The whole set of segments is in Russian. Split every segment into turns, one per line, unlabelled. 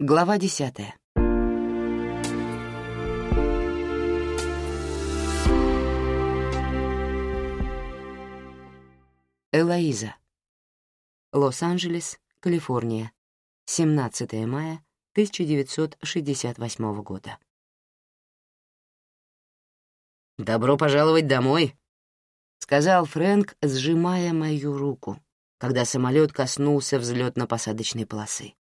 Глава десятая. Элоиза. Лос-Анджелес, Калифорния. 17 мая 1968 года. «Добро пожаловать домой», — сказал Фрэнк, сжимая мою руку, когда самолет коснулся взлетно-посадочной полосы.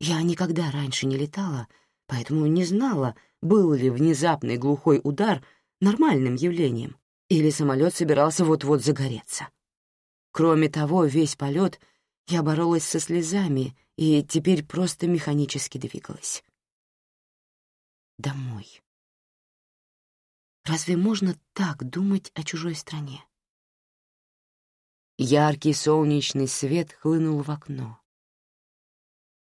Я никогда раньше не летала, поэтому не знала, был ли внезапный глухой удар нормальным явлением, или самолет собирался вот-вот загореться. Кроме того, весь полет я боролась со слезами и теперь просто механически двигалась. Домой. Разве можно так думать о чужой стране? Яркий солнечный свет хлынул в окно.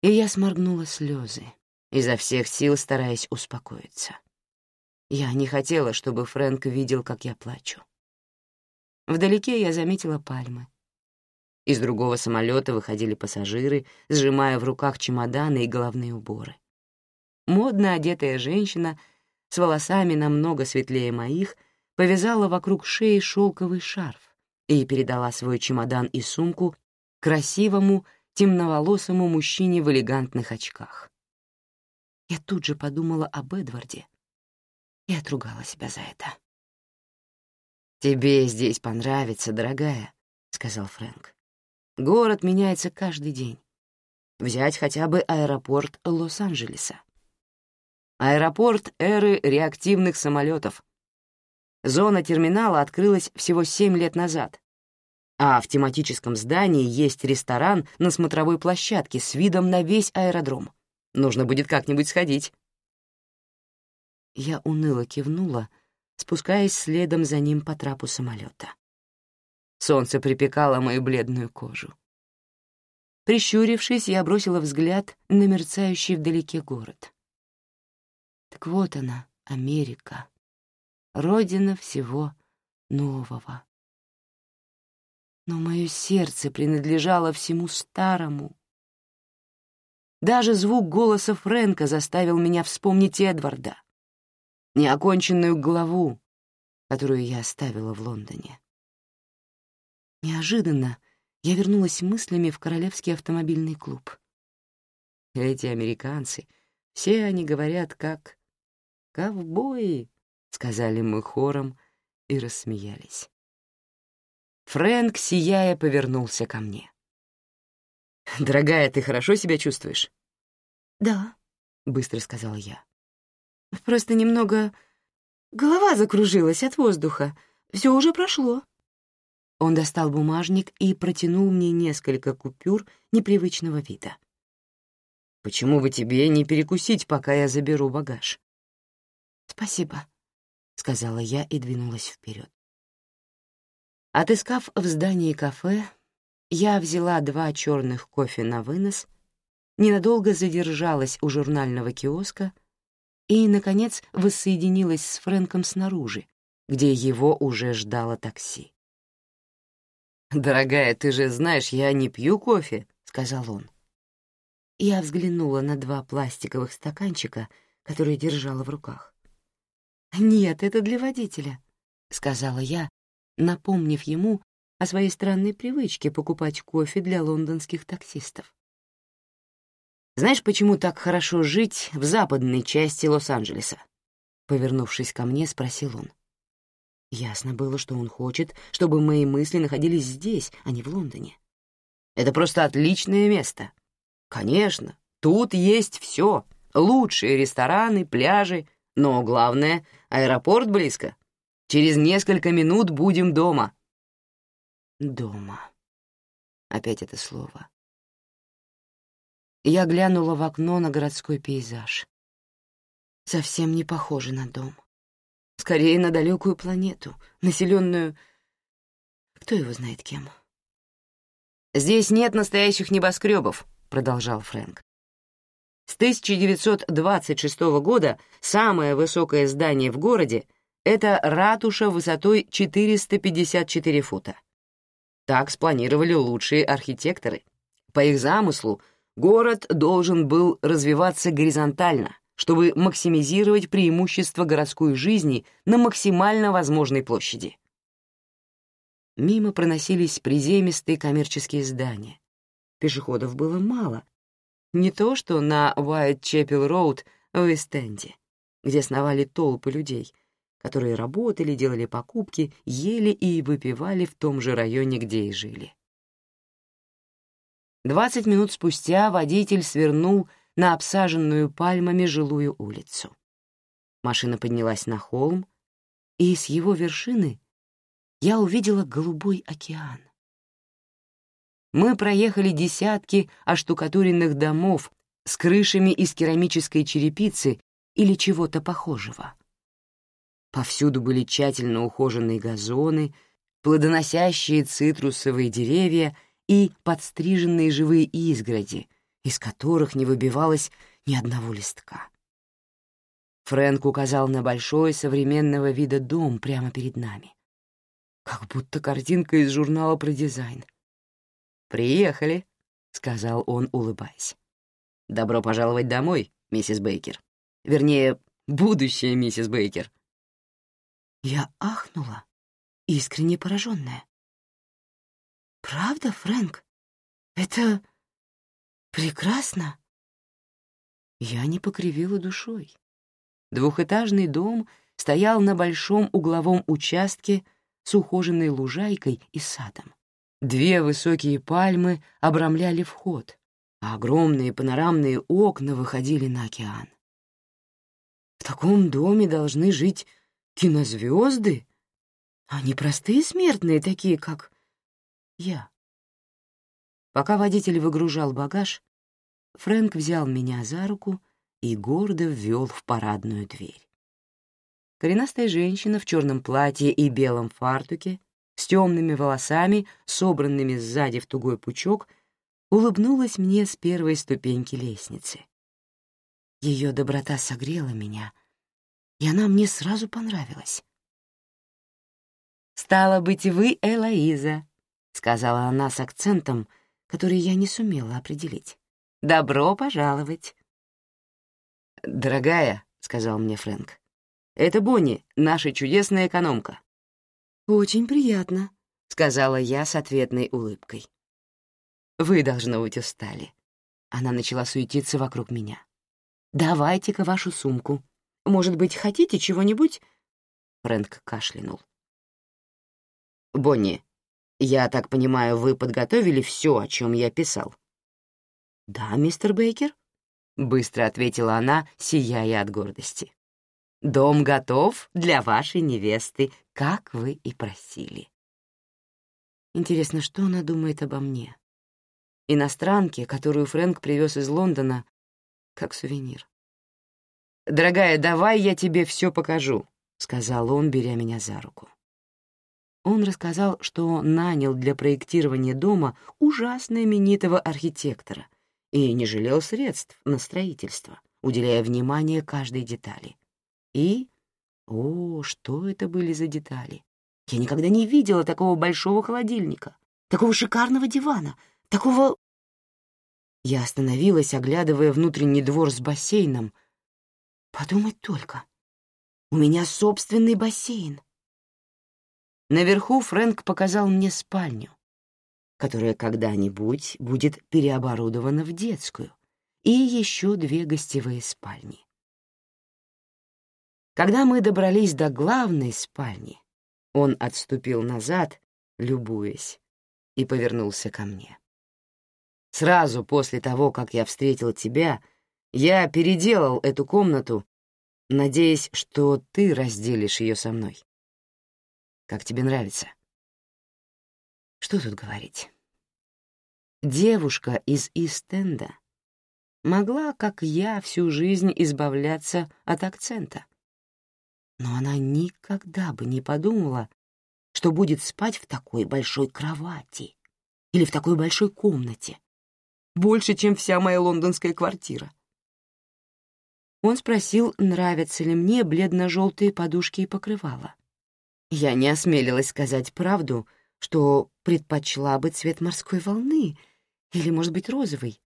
И я сморгнула слезы, изо всех сил стараясь успокоиться. Я не хотела, чтобы Фрэнк видел, как я плачу. Вдалеке я заметила пальмы. Из другого самолета выходили пассажиры, сжимая в руках чемоданы и головные уборы. Модно одетая женщина с волосами намного светлее моих повязала вокруг шеи шелковый шарф и передала свой чемодан и сумку красивому темноволосому мужчине в элегантных очках. Я тут же подумала об Эдварде и отругала себя за это. «Тебе здесь понравится, дорогая», — сказал Фрэнк. «Город меняется каждый день. Взять хотя бы аэропорт Лос-Анджелеса. Аэропорт эры реактивных самолетов. Зона терминала открылась всего семь лет назад, а в тематическом здании есть ресторан на смотровой площадке с видом на весь аэродром. Нужно будет как-нибудь сходить. Я уныло кивнула, спускаясь следом за ним по трапу самолета. Солнце припекало мою бледную кожу. Прищурившись, я бросила взгляд на мерцающий вдалеке город. Так вот она, Америка, родина всего нового но мое сердце принадлежало всему старому. Даже звук голоса Фрэнка заставил меня вспомнить Эдварда, неоконченную главу, которую я оставила в Лондоне. Неожиданно я вернулась мыслями в Королевский автомобильный клуб. Эти американцы, все они говорят как «ковбои», — сказали мы хором и рассмеялись. Фрэнк, сияя, повернулся ко мне. «Дорогая, ты хорошо себя чувствуешь?»
«Да», — быстро сказала я. «Просто немного... Голова закружилась от воздуха. Все уже прошло».
Он достал бумажник и протянул мне несколько купюр непривычного вида. «Почему бы тебе не перекусить, пока я заберу багаж?»
«Спасибо», — сказала я и двинулась вперед.
Отыскав в здании кафе, я взяла два черных кофе на вынос, ненадолго задержалась у журнального киоска и, наконец, воссоединилась с Фрэнком снаружи, где его уже ждало такси. «Дорогая, ты же знаешь, я не пью кофе», — сказал он. Я взглянула на два пластиковых стаканчика, которые держала в руках.
«Нет, это для водителя», —
сказала я, напомнив ему о своей странной привычке покупать кофе для лондонских таксистов. «Знаешь, почему так хорошо жить в западной части Лос-Анджелеса?» Повернувшись ко мне, спросил он. Ясно было, что он хочет, чтобы мои мысли находились здесь, а не в Лондоне. «Это просто отличное место. Конечно, тут есть все. Лучшие рестораны, пляжи, но главное — аэропорт близко. Через несколько минут будем дома». «Дома». Опять это слово. Я глянула в окно на городской пейзаж. Совсем не похоже на дом. Скорее, на далекую планету, населенную... Кто его знает кем? «Здесь нет настоящих небоскребов», — продолжал Фрэнк. С 1926 года самое высокое здание в городе это ратуша высотой 454 фута. Так спланировали лучшие архитекторы. По их замыслу, Город должен был развиваться горизонтально, чтобы максимизировать преимущество городской жизни на максимально возможной площади. Мимо проносились приземистые коммерческие здания. Пешеходов было мало. Не то что на Уайт-Чепел-Роуд в Эстенде, где сновали толпы людей, которые работали, делали покупки, ели и выпивали в том же районе, где и жили. Двадцать минут спустя водитель свернул на обсаженную пальмами жилую улицу. Машина поднялась на холм, и с его вершины я увидела голубой океан. Мы проехали десятки оштукатуренных домов с крышами из керамической черепицы или чего-то похожего. Повсюду были тщательно ухоженные газоны, плодоносящие цитрусовые деревья и подстриженные живые изгороди, из которых не выбивалось ни одного листка. Фрэнк указал на большой современного вида дом прямо перед нами. Как будто картинка из журнала про дизайн. «Приехали», — сказал он, улыбаясь. «Добро пожаловать домой, миссис Бейкер. Вернее, будущая миссис Бейкер».
Я ахнула, искренне пораженная. «Правда, Фрэнк? Это прекрасно!» Я не покривила душой. Двухэтажный дом стоял на большом угловом участке с ухоженной лужайкой и садом. Две высокие пальмы обрамляли вход, а огромные панорамные окна выходили на океан. В таком доме должны жить кинозвезды, не простые смертные, такие как я. Пока водитель выгружал багаж, Фрэнк взял меня за руку и гордо ввел в парадную дверь. Коренастая женщина в черном платье и белом фартуке, с темными волосами, собранными сзади в тугой пучок, улыбнулась мне с первой ступеньки лестницы. Ее доброта согрела меня, и она мне сразу понравилась. «Стало быть, вы Элоиза», — сказала она с акцентом, который я не сумела определить. «Добро пожаловать».
«Дорогая», — сказал мне Фрэнк, это Бонни, наша чудесная экономка».
«Очень приятно», —
сказала я с ответной улыбкой. «Вы, должно быть, устали». Она начала суетиться вокруг меня. «Давайте-ка вашу сумку. Может быть, хотите чего-нибудь?» Фрэнк кашлянул. «Бонни, я так понимаю, вы подготовили все, о чем я писал?»
«Да, мистер Бейкер», — быстро ответила она, сияя от гордости. Дом готов для вашей невесты, как вы и просили. Интересно, что она думает обо мне? Иностранке, которую Фрэнк привез из Лондона, как сувенир.
«Дорогая, давай я тебе все покажу», — сказал он, беря меня за руку.
Он рассказал, что нанял для проектирования дома ужасно именитого архитектора и не жалел средств на строительство, уделяя внимание каждой детали. И... О, что это были за детали? Я никогда не видела такого большого холодильника, такого шикарного дивана, такого... Я остановилась, оглядывая внутренний двор с бассейном. Подумать только. У меня собственный бассейн. Наверху Фрэнк показал мне спальню, которая когда-нибудь будет переоборудована в детскую, и еще две гостевые спальни. Когда мы добрались до главной спальни, он отступил назад, любуясь, и повернулся ко мне. Сразу после того, как я встретил тебя, я переделал эту комнату, надеясь, что ты разделишь ее со мной. Как тебе нравится? Что тут говорить? Девушка из Истенда могла, как я, всю жизнь избавляться от акцента но она никогда бы не подумала, что будет спать в такой большой кровати или в такой большой комнате, больше, чем вся моя лондонская квартира. Он спросил, нравятся ли мне бледно-желтые подушки и покрывала. Я не осмелилась сказать правду, что предпочла бы цвет морской волны или, может быть, розовый,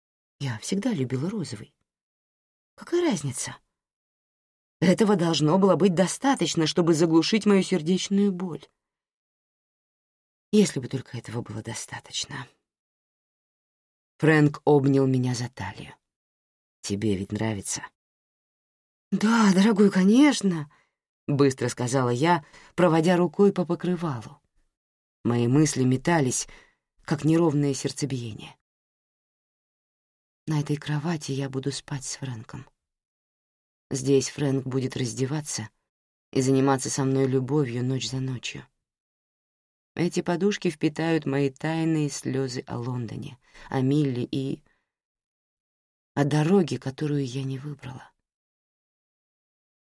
Я всегда любила розовый. Какая разница? Этого должно было быть достаточно, чтобы заглушить мою сердечную боль. Если бы только этого было достаточно. Фрэнк обнял меня за талию. «Тебе ведь нравится?» «Да, дорогой, конечно», — быстро сказала я, проводя рукой по покрывалу. Мои мысли метались, как неровное сердцебиение. На этой кровати я буду спать с Фрэнком. Здесь Фрэнк будет раздеваться и заниматься со мной любовью ночь за ночью. Эти подушки впитают мои тайные слезы о Лондоне, о Милли и... о дороге, которую я не выбрала.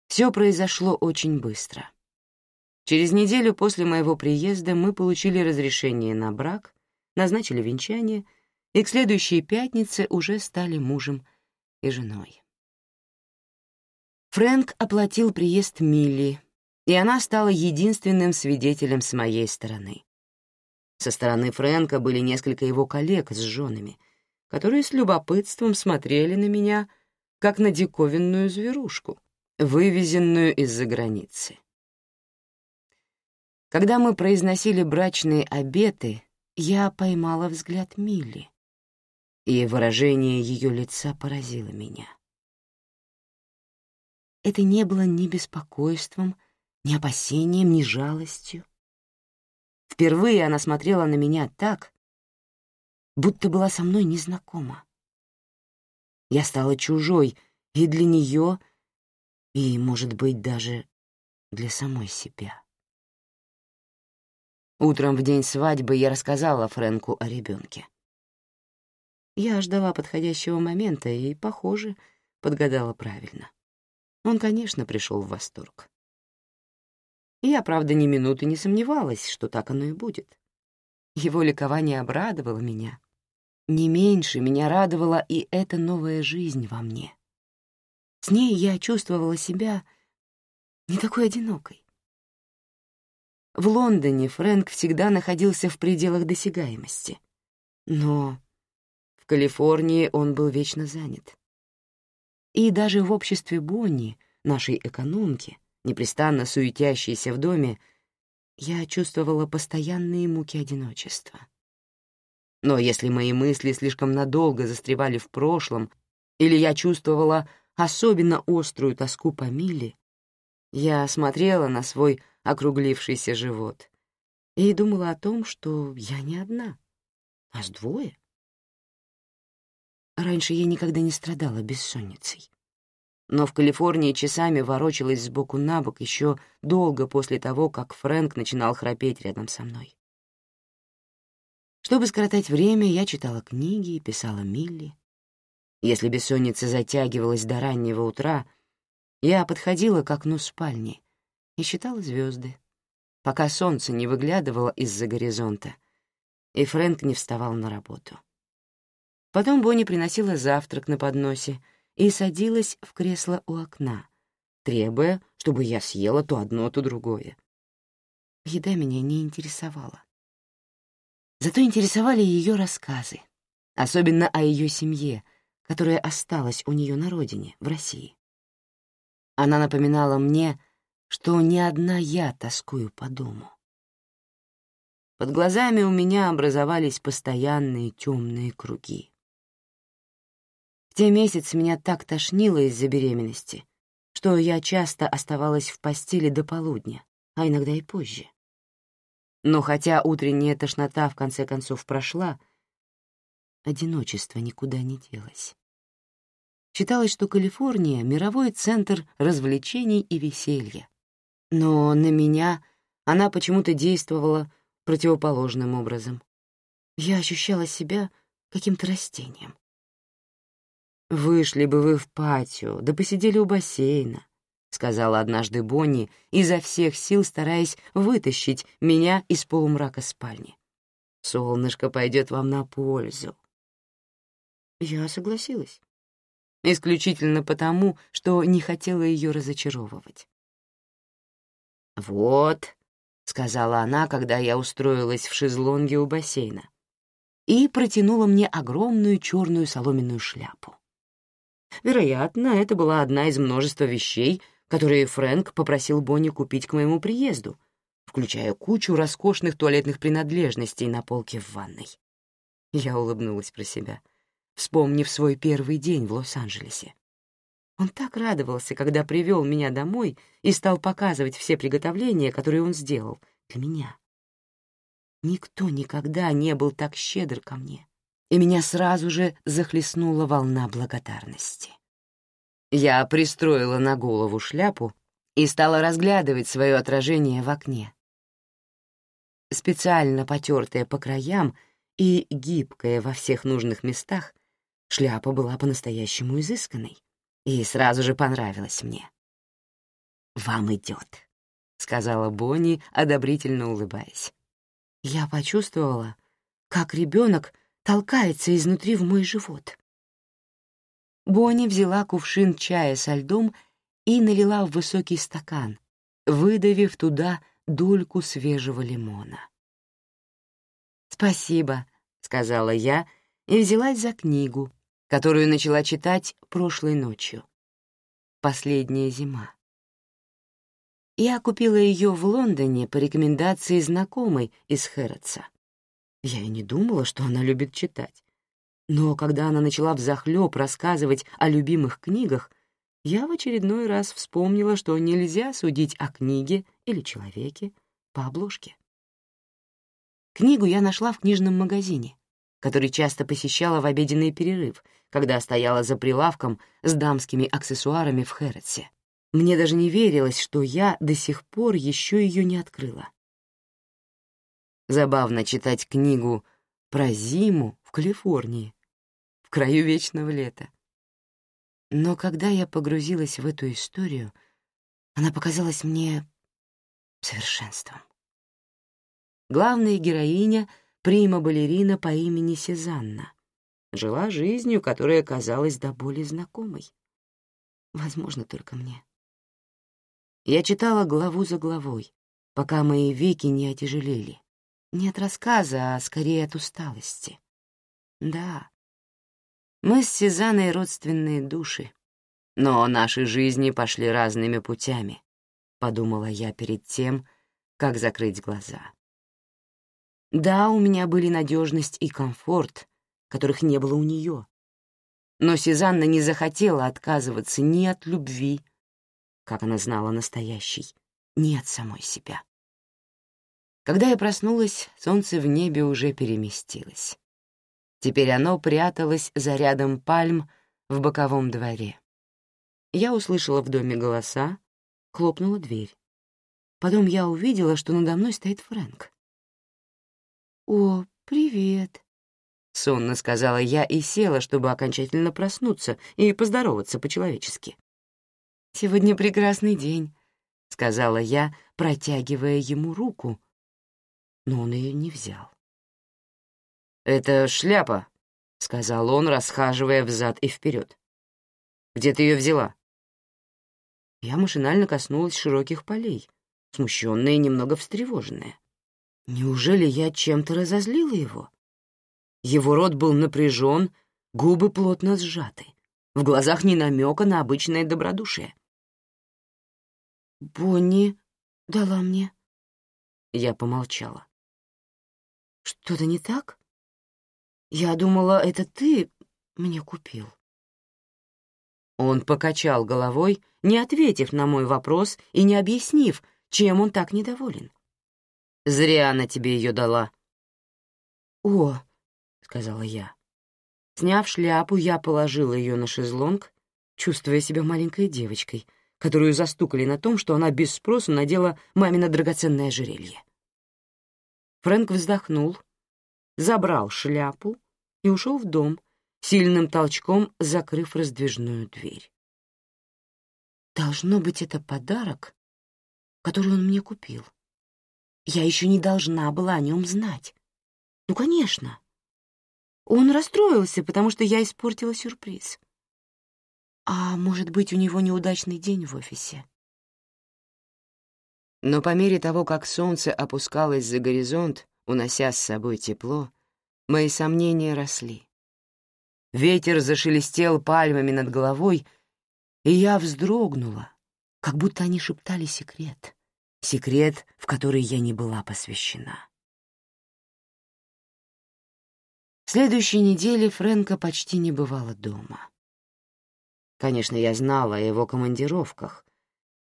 Все произошло очень быстро. Через неделю после моего приезда мы получили разрешение на брак, назначили венчание и к следующей пятнице уже стали мужем и женой. Фрэнк оплатил приезд Милли, и она стала единственным свидетелем с моей стороны. Со стороны Фрэнка были несколько его коллег с женами, которые с любопытством смотрели на меня, как на диковинную зверушку, вывезенную из-за границы. Когда мы произносили брачные обеты, я поймала взгляд Милли, и выражение ее лица поразило меня. Это не было ни беспокойством, ни опасением, ни жалостью. Впервые она смотрела на меня так, будто была со мной незнакома. Я стала чужой и для нее, и, может быть, даже для самой себя. Утром в день свадьбы я рассказала Фрэнку о ребенке. Я ждала подходящего момента и, похоже, подгадала правильно. Он, конечно, пришел в восторг. Я, правда, ни минуты не сомневалась, что так оно и будет. Его ликование обрадовало меня. Не меньше меня радовала и эта новая жизнь во мне. С ней я чувствовала себя не такой одинокой. В Лондоне Фрэнк всегда находился в пределах досягаемости. Но в Калифорнии он был вечно занят. И даже в обществе Бонни, нашей экономки, непрестанно суетящейся в доме, я чувствовала постоянные муки одиночества. Но если мои мысли слишком надолго застревали в прошлом, или я чувствовала особенно острую тоску по Миле, я смотрела на свой округлившийся живот и думала о том, что я не одна, а с двое. Раньше я никогда не страдала бессонницей но в Калифорнии часами ворочалась сбоку на бок еще долго после того, как Фрэнк начинал храпеть рядом со мной. Чтобы скоротать время, я читала книги и писала Милли. Если бессонница затягивалась до раннего утра, я подходила к окну спальни и считала звезды, пока солнце не выглядывало из-за горизонта, и Фрэнк не вставал на работу. Потом Бонни приносила завтрак на подносе — и садилась в кресло у окна, требуя, чтобы я съела то одно, то другое. Еда меня не интересовала. Зато интересовали ее рассказы, особенно о ее семье, которая осталась у нее на родине, в России. Она напоминала мне, что не одна я тоскую по дому. Под глазами у меня образовались постоянные темные круги те месяцы меня так тошнило из-за беременности, что я часто оставалась в постели до полудня, а иногда и позже. Но хотя утренняя тошнота в конце концов прошла, одиночество никуда не делось. Считалось, что Калифорния — мировой центр развлечений и веселья. Но на меня она почему-то действовала противоположным образом. Я ощущала себя каким-то растением. «Вышли бы вы в патио, да посидели у бассейна», — сказала однажды Бонни, изо всех сил стараясь вытащить меня из полумрака спальни. «Солнышко пойдет вам на пользу». Я согласилась. Исключительно потому, что не хотела ее разочаровывать. «Вот», — сказала она, когда я устроилась в шезлонге у бассейна.
и протянула мне огромную черную соломенную шляпу. Вероятно, это была одна из множества вещей, которые Фрэнк попросил Бонни купить к моему приезду, включая кучу роскошных туалетных принадлежностей на полке в ванной. Я улыбнулась про себя, вспомнив свой первый день в Лос-Анджелесе. Он так радовался, когда привел меня домой и стал показывать все приготовления, которые он сделал для меня. Никто никогда не был так щедр ко мне, и меня сразу же захлестнула волна благодарности. Я пристроила на голову шляпу и стала разглядывать свое отражение в окне. Специально потертая по краям и гибкая во всех нужных местах, шляпа была по-настоящему изысканной и сразу же понравилась мне. «Вам идет», — сказала Бонни, одобрительно улыбаясь. Я почувствовала, как ребенок толкается изнутри в мой живот. Бонни взяла кувшин чая со льдом и налила в высокий стакан, выдавив туда дольку свежего лимона. «Спасибо», — сказала я и взялась за книгу, которую начала читать прошлой ночью. «Последняя зима». Я купила ее в Лондоне по рекомендации знакомой из Хэрротса. Я и не думала, что она любит читать. Но когда она начала взахлёб рассказывать о любимых книгах, я в очередной раз вспомнила, что нельзя судить о книге или человеке по обложке. Книгу я нашла в книжном магазине, который часто посещала в обеденный перерыв, когда стояла за прилавком с дамскими аксессуарами в Хэрротсе. Мне даже не верилось, что я до сих пор еще ее не открыла. Забавно читать книгу про зиму в Калифорнии, в краю вечного лета. Но когда я погрузилась в эту историю, она показалась мне совершенством. Главная героиня — прима-балерина по имени Сезанна. Жила жизнью, которая казалась до боли знакомой. Возможно, только мне. Я читала главу за главой, пока мои веки не отяжелели. Не от рассказа, а скорее от усталости. Да, мы с Сезаной родственные души, но наши жизни пошли разными путями, подумала я перед тем, как закрыть глаза. Да, у меня были надежность и комфорт, которых не было у нее. Но Сезанна не захотела отказываться ни от любви, как она знала настоящий, ни от самой себя. Когда я проснулась, солнце в небе уже переместилось. Теперь оно пряталось за рядом пальм в боковом дворе. Я услышала в доме голоса, хлопнула дверь. Потом я увидела, что надо мной стоит Фрэнк. «О, привет», — сонно сказала я и села, чтобы окончательно проснуться и поздороваться по-человечески. «Сегодня прекрасный день», — сказала я, протягивая ему руку, но он ее не взял. «Это шляпа», — сказал он, расхаживая взад и вперед. «Где ты ее взяла?» Я машинально коснулась широких полей, смущенная и немного встревоженная. Неужели я чем-то разозлила его? Его рот был напряжен, губы плотно сжаты, в глазах ни намека на обычное добродушие. «Бонни дала мне». Я помолчала. «Что-то не так? Я думала, это ты мне купил». Он покачал головой, не ответив на мой вопрос и не объяснив, чем он так недоволен. «Зря она тебе ее дала». «О», — сказала я. Сняв шляпу, я положила ее на шезлонг, чувствуя себя маленькой девочкой — которую застукали на том, что она без спросу надела мамино драгоценное ожерелье. Фрэнк вздохнул, забрал шляпу и ушел в дом, сильным толчком закрыв раздвижную дверь. Должно быть, это подарок, который он мне купил. Я еще не должна была о нем знать. Ну, конечно. Он расстроился, потому что я испортила сюрприз. А может быть, у него неудачный день в офисе? Но по мере того, как солнце опускалось за горизонт, унося с собой тепло,
Мои сомнения росли. Ветер зашелестел пальмами над головой, и я вздрогнула, как будто они шептали секрет, секрет, в который я не была посвящена. В следующей неделе Фрэнка почти не бывало дома. Конечно, я знала о его командировках,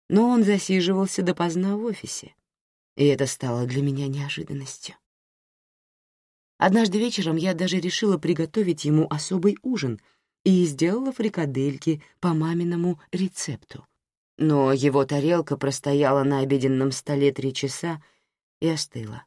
но он засиживался допоздна в офисе, и это стало для меня неожиданностью. Однажды вечером я даже решила приготовить ему особый ужин и сделала фрикадельки по маминому рецепту. Но его тарелка простояла на обеденном столе три часа и остыла.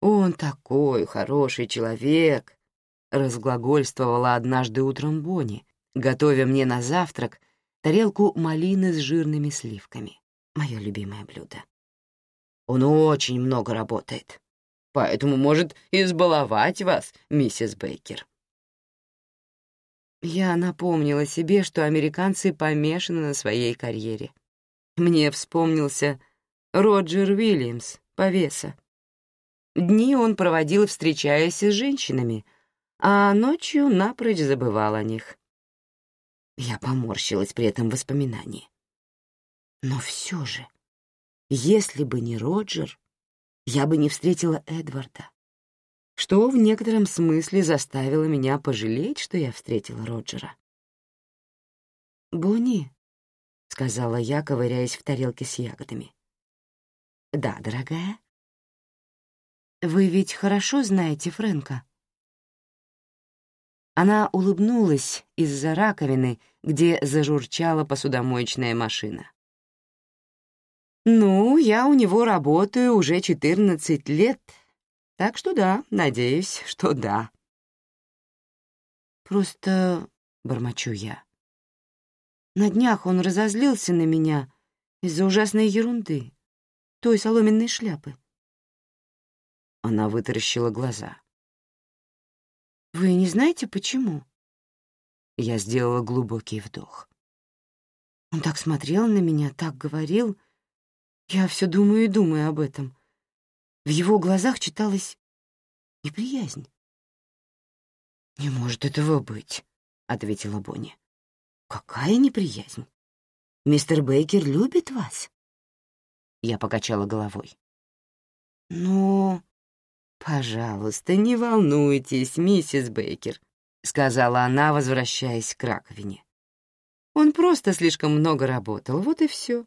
«Он такой хороший человек», — разглагольствовала однажды утром Бонни, готовя мне на завтрак тарелку малины с жирными сливками, мое любимое блюдо. «Он очень много работает», поэтому может избаловать вас, миссис Бейкер». Я напомнила себе, что американцы помешаны на своей карьере. Мне вспомнился Роджер Уильямс, повеса. Дни он проводил, встречаясь с женщинами, а ночью напрочь забывал о них. Я поморщилась при этом воспоминании. Но все же, если бы не Роджер, я бы не встретила Эдварда, что в некотором смысле заставило меня пожалеть, что я встретила Роджера. «Бонни», — сказала я, ковыряясь в тарелке с ягодами. «Да, дорогая». «Вы ведь хорошо знаете Фрэнка?» Она улыбнулась из-за раковины, где зажурчала посудомоечная машина. «Ну, я у него работаю уже 14 лет, так что да, надеюсь, что да». «Просто...» — бормочу я. На днях он разозлился на меня из-за ужасной ерунды, той соломенной шляпы. Она вытаращила глаза. «Вы не знаете, почему?» Я сделала глубокий вдох. Он так смотрел на меня, так говорил, я все думаю и думаю об этом. В его глазах читалась неприязнь. «Не может этого быть», — ответила Бонни. «Какая неприязнь? Мистер Бейкер любит вас?» Я покачала головой. «Ну, пожалуйста, не волнуйтесь, миссис Бейкер», — сказала она, возвращаясь к раковине. «Он просто слишком много работал, вот и все.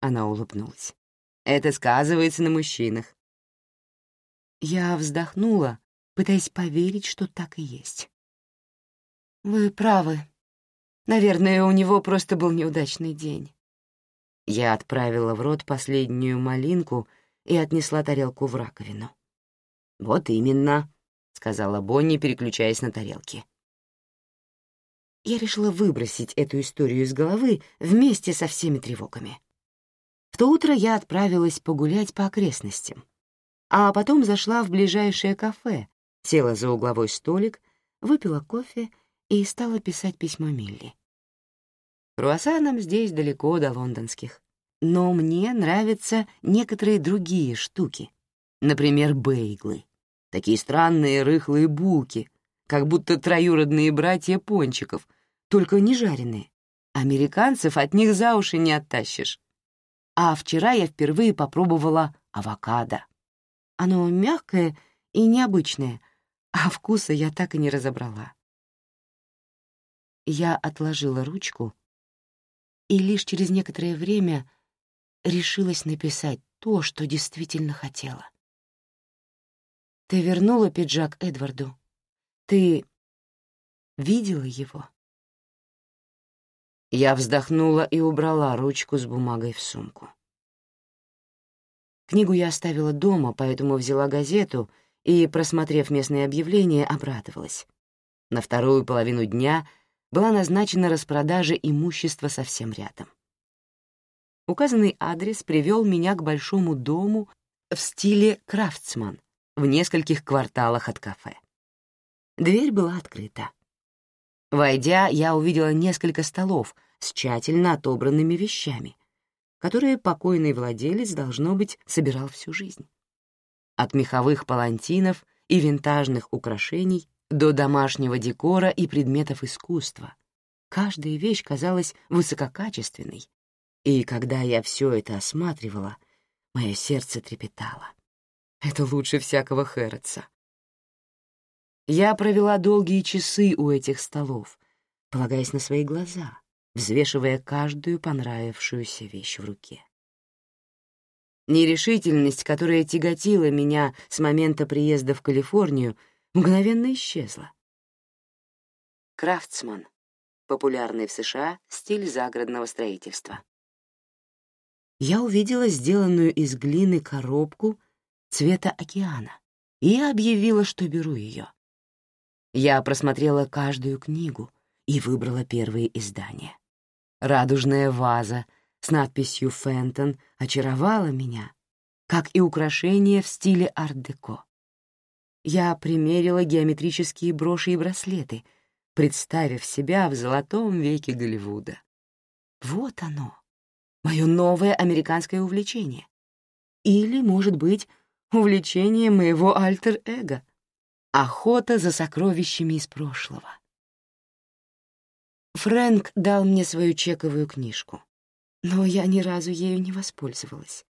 Она улыбнулась. «Это сказывается на мужчинах». Я вздохнула, пытаясь поверить, что так и есть. «Вы правы. Наверное, у него просто был неудачный день». Я отправила в рот последнюю малинку и отнесла тарелку в раковину. «Вот именно», — сказала Бонни, переключаясь на тарелки. Я решила выбросить эту историю из головы вместе со всеми тревогами. В то утро я отправилась погулять по окрестностям, а потом зашла в ближайшее кафе, села за угловой столик, выпила кофе и стала писать письмо Милли. Круассанам здесь далеко до лондонских, но мне нравятся некоторые другие штуки, например, бейглы, такие странные рыхлые булки, как будто троюродные братья пончиков, только не жареные. Американцев от них за уши не оттащишь. А вчера я впервые попробовала авокадо. Оно мягкое и необычное, а вкуса я так и не разобрала. Я отложила ручку и лишь через некоторое время решилась написать то, что действительно хотела. «Ты вернула пиджак Эдварду? Ты видела его?» Я вздохнула и убрала ручку с бумагой в сумку. Книгу я оставила дома, поэтому взяла газету и, просмотрев местные объявления, обрадовалась. На вторую половину дня была назначена распродажа имущества совсем рядом. Указанный адрес привел меня к большому дому в стиле «Крафтсман» в нескольких кварталах от кафе. Дверь была открыта. Войдя, я увидела несколько столов с тщательно отобранными вещами, которые покойный владелец, должно быть, собирал всю жизнь. От меховых палантинов
и винтажных украшений до домашнего декора и предметов искусства. Каждая вещь казалась высококачественной, и когда я все это осматривала, мое сердце трепетало. Это лучше всякого Хэротса. Я провела долгие часы у этих столов, полагаясь на свои глаза, взвешивая каждую понравившуюся вещь в руке. Нерешительность, которая тяготила меня с момента приезда в Калифорнию, мгновенно исчезла. Крафтсман — популярный в США стиль загородного строительства. Я увидела сделанную из глины коробку цвета океана и объявила, что беру ее. Я просмотрела каждую книгу и выбрала первые издания. Радужная ваза с надписью «Фентон» очаровала меня, как и украшения в стиле арт-деко. Я примерила геометрические броши и браслеты, представив себя в золотом веке Голливуда. Вот оно, мое новое американское увлечение. Или, может быть, увлечение моего альтер-эго — охота за сокровищами из прошлого. Фрэнк дал мне свою чековую книжку но я ни разу ею не воспользовалась.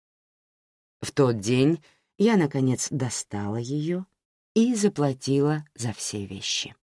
В тот день я, наконец, достала ее и заплатила за все вещи.